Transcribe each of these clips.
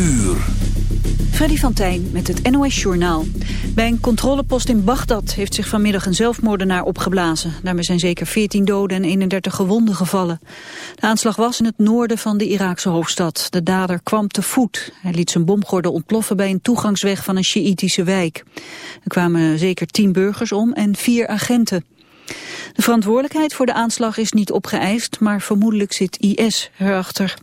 uur. Freddy van Tijn met het NOS-journaal. Bij een controlepost in Bagdad heeft zich vanmiddag een zelfmoordenaar opgeblazen. Daarmee zijn zeker 14 doden en 31 gewonden gevallen. De aanslag was in het noorden van de Iraakse hoofdstad. De dader kwam te voet. Hij liet zijn bomgordel ontploffen bij een toegangsweg van een Sjiïtische wijk. Er kwamen zeker 10 burgers om en vier agenten. De verantwoordelijkheid voor de aanslag is niet opgeëist, maar vermoedelijk zit IS erachter.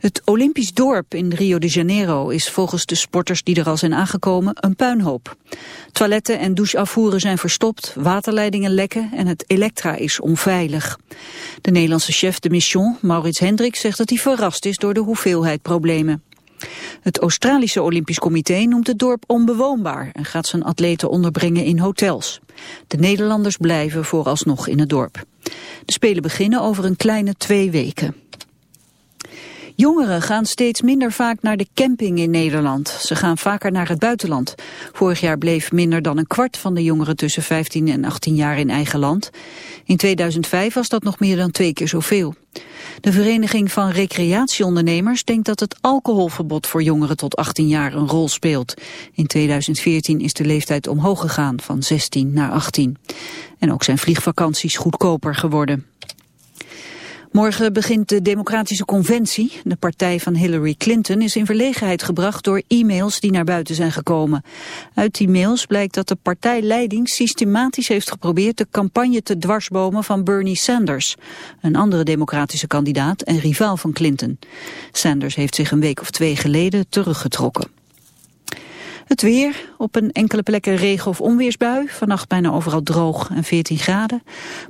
Het Olympisch dorp in Rio de Janeiro is volgens de sporters die er al zijn aangekomen een puinhoop. Toiletten en doucheafvoeren zijn verstopt, waterleidingen lekken en het elektra is onveilig. De Nederlandse chef de mission, Maurits Hendricks, zegt dat hij verrast is door de hoeveelheid problemen. Het Australische Olympisch Comité noemt het dorp onbewoonbaar en gaat zijn atleten onderbrengen in hotels. De Nederlanders blijven vooralsnog in het dorp. De Spelen beginnen over een kleine twee weken. Jongeren gaan steeds minder vaak naar de camping in Nederland. Ze gaan vaker naar het buitenland. Vorig jaar bleef minder dan een kwart van de jongeren tussen 15 en 18 jaar in eigen land. In 2005 was dat nog meer dan twee keer zoveel. De Vereniging van Recreatieondernemers denkt dat het alcoholverbod voor jongeren tot 18 jaar een rol speelt. In 2014 is de leeftijd omhoog gegaan van 16 naar 18. En ook zijn vliegvakanties goedkoper geworden. Morgen begint de Democratische Conventie. De partij van Hillary Clinton is in verlegenheid gebracht door e-mails die naar buiten zijn gekomen. Uit die mails blijkt dat de partijleiding systematisch heeft geprobeerd de campagne te dwarsbomen van Bernie Sanders, een andere democratische kandidaat en rivaal van Clinton. Sanders heeft zich een week of twee geleden teruggetrokken. Het weer, op een enkele plekken regen- of onweersbui. Vannacht bijna overal droog en 14 graden.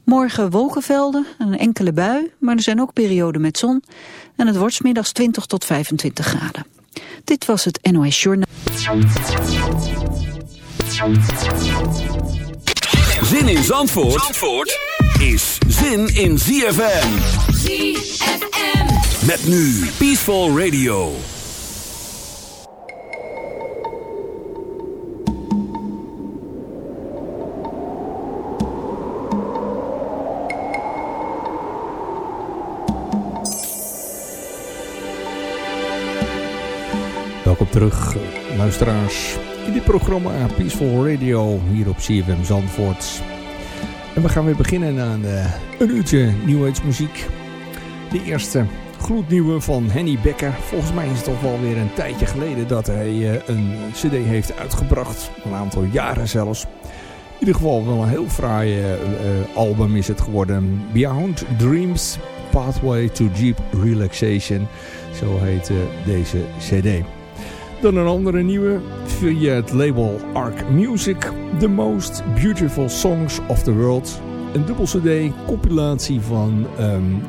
Morgen wolkenvelden, een enkele bui, maar er zijn ook perioden met zon. En het wordt middags 20 tot 25 graden. Dit was het NOS Journaal. Zin in Zandvoort, Zandvoort is zin in ZFM. ZFM. Met nu Peaceful Radio. Terug, luisteraars, in dit programma Peaceful Radio hier op CFM Zandvoort. En we gaan weer beginnen aan een uurtje New muziek. De eerste gloednieuwe van Henny Becker. Volgens mij is het toch wel weer een tijdje geleden dat hij uh, een cd heeft uitgebracht. Een aantal jaren zelfs. In ieder geval wel een heel fraai uh, album is het geworden. Beyond Dreams, Pathway to Deep Relaxation. Zo heet deze cd. Dan een andere nieuwe via het label Arc Music. The Most Beautiful Songs of the World. Een dubbel cd, compilatie van um,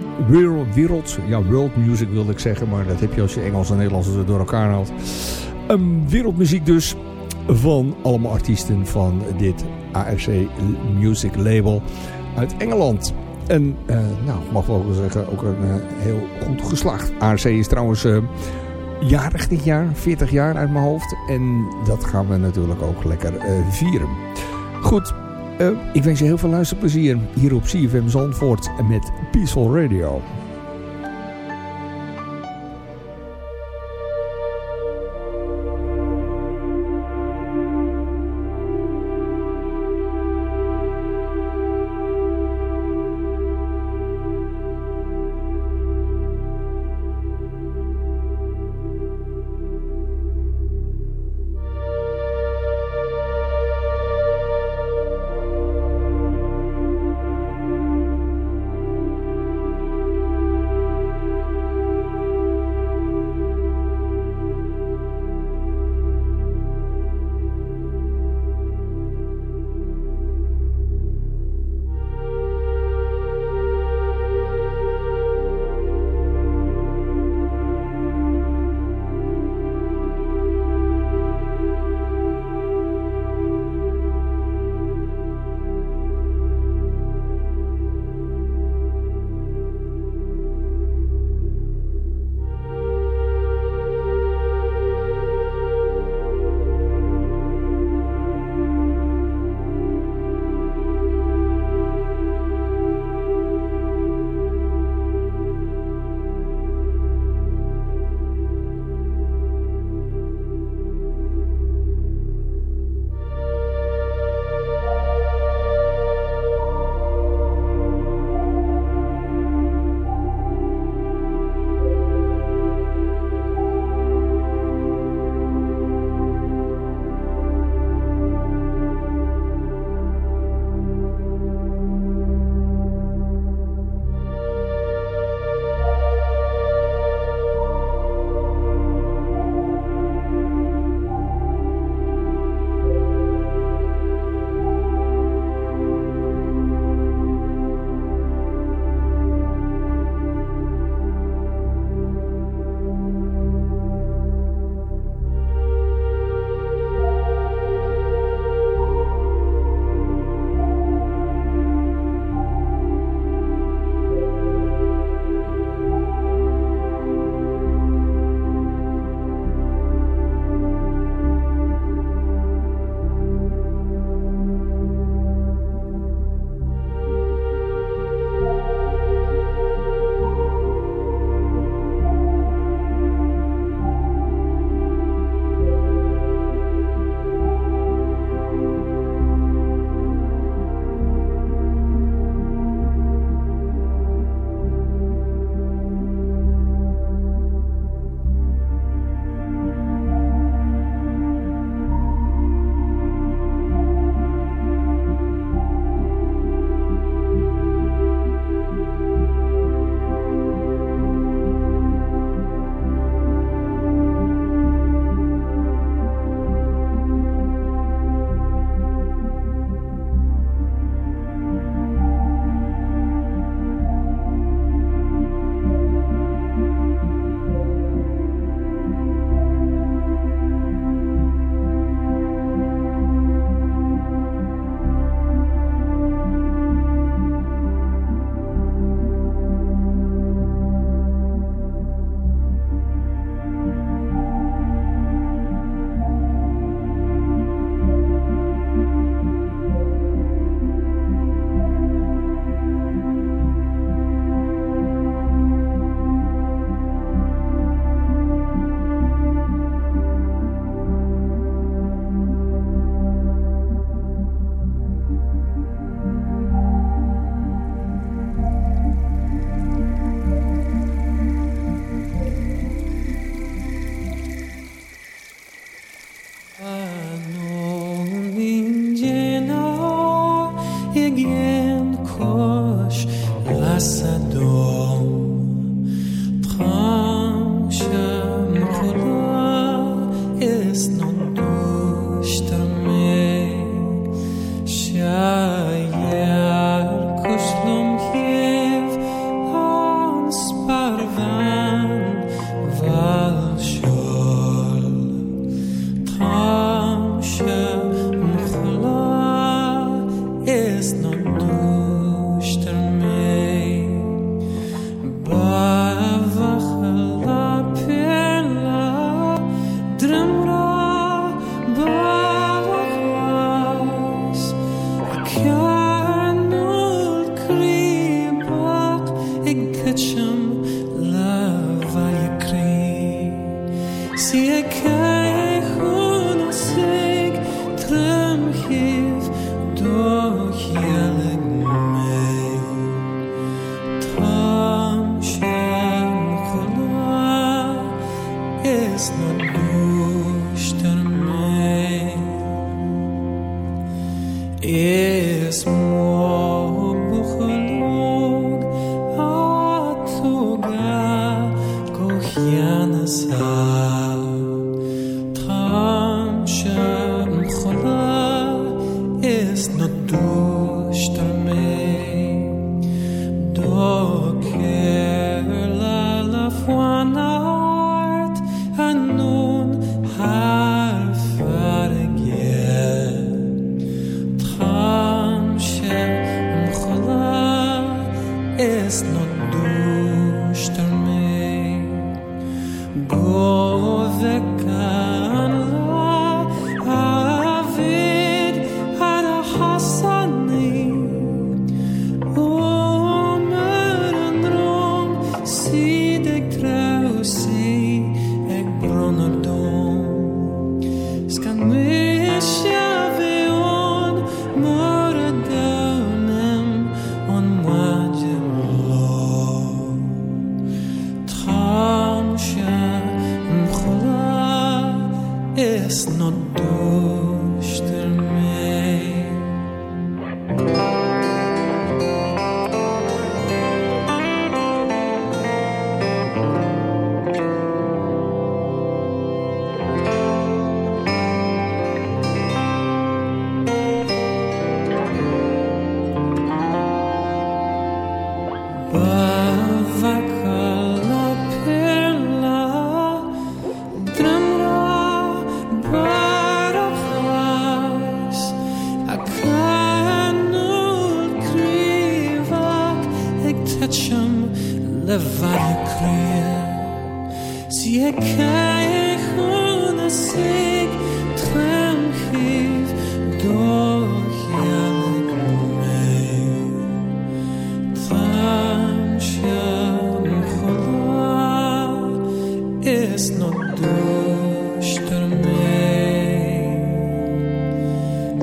wereld, ja world music wilde ik zeggen. Maar dat heb je als je Engels en Nederlands door elkaar haalt. Um, wereldmuziek dus van allemaal artiesten van dit ARC Music label uit Engeland. En uh, nou, mag wel zeggen, ook een uh, heel goed geslaagd. ARC is trouwens... Uh, jarig dit jaar, 40 jaar uit mijn hoofd. En dat gaan we natuurlijk ook lekker uh, vieren. Goed, uh, ik wens je heel veel luisterplezier hier op CFM Zandvoort met Peaceful Radio.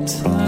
troost.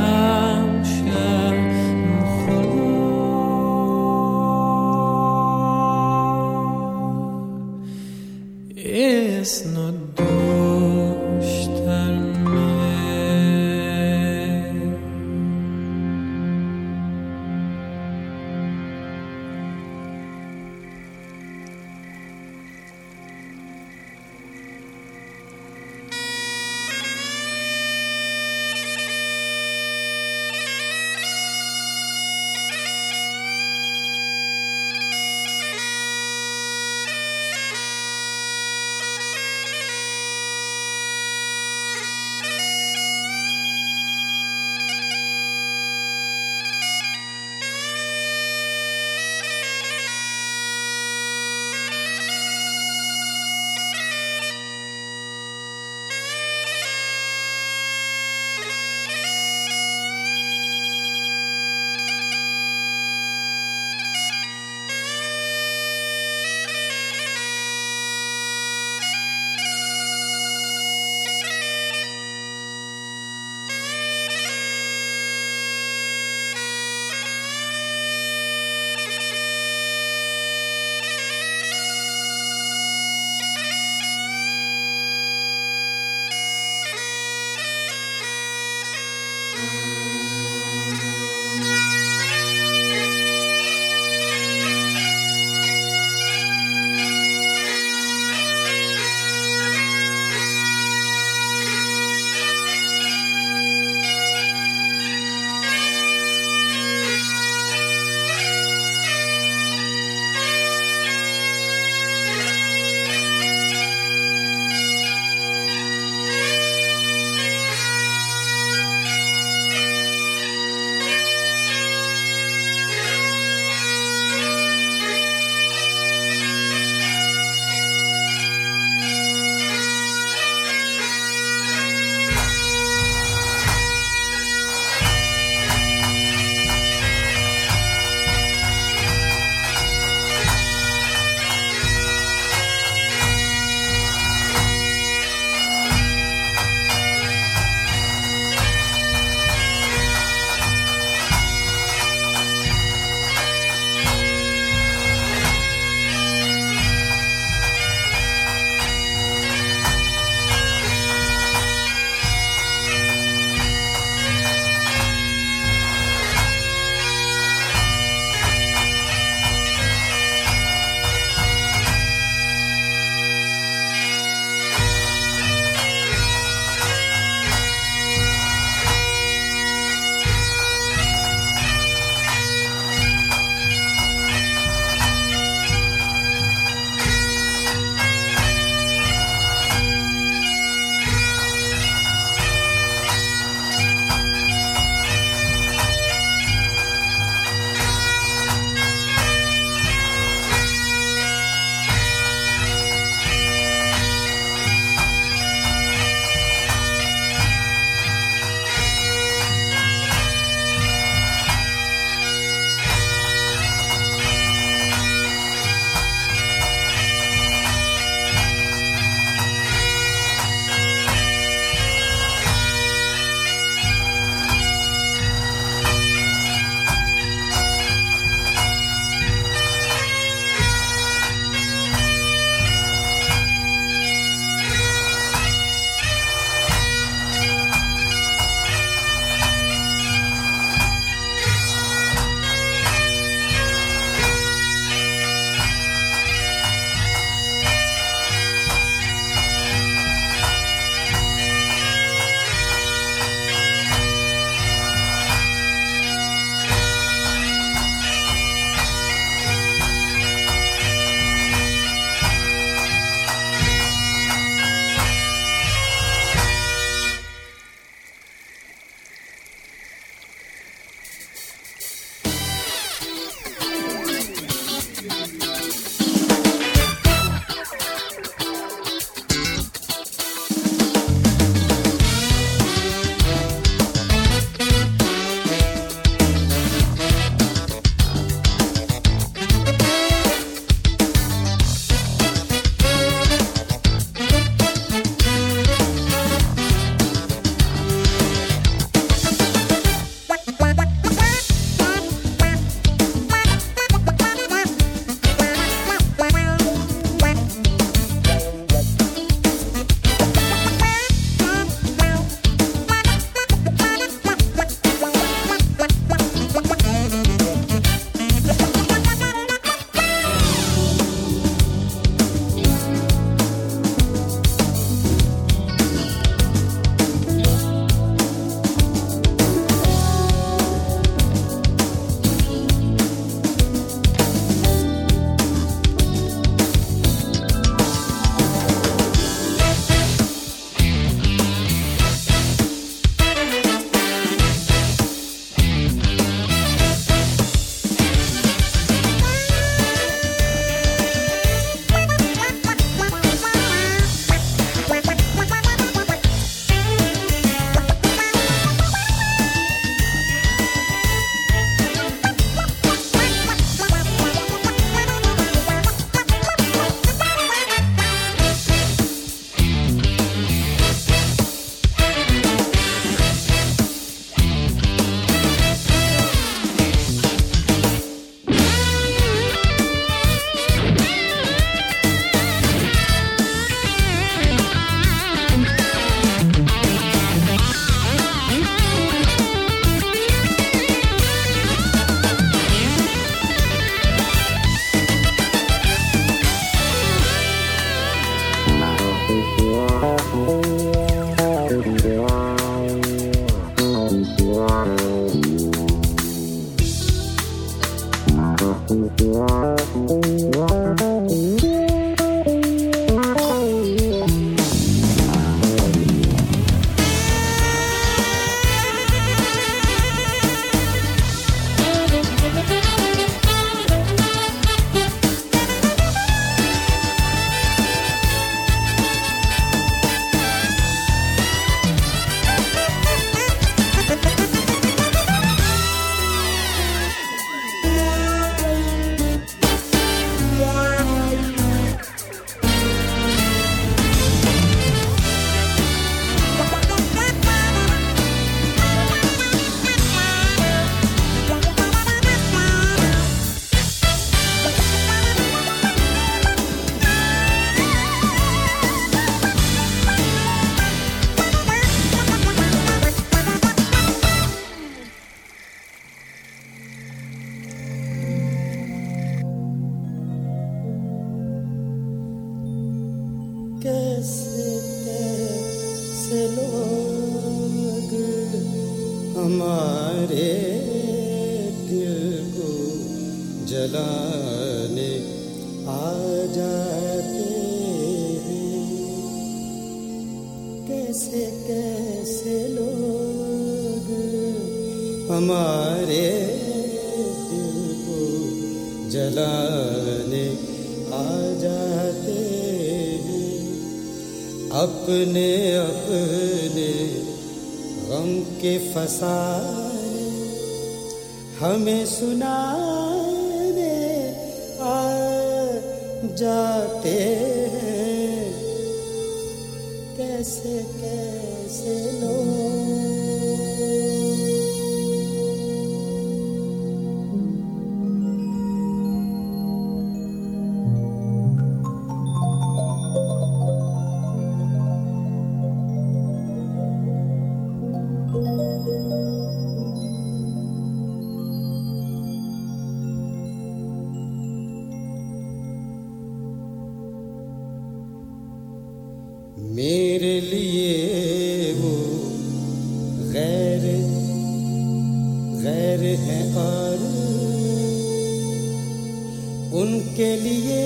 उनके लिए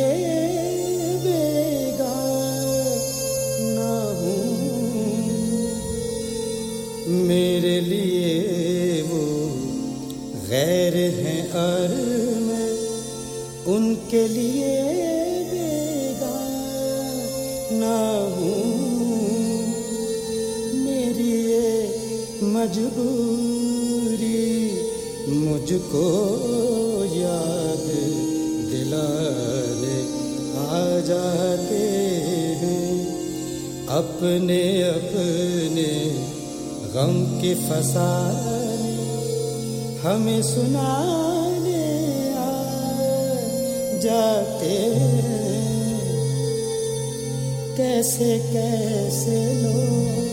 बेगाना हूँ। मेरे लिए वो गैर हैं और मैं उनके लिए बेगाना हूँ। मेरी ये मजबूरी मुझको आ जाते हैं अपने अपने गम के फसाने, हमें सुनाने आ जाते हैं। कैसे कैसे लोग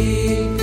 Deep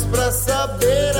Mas pra saber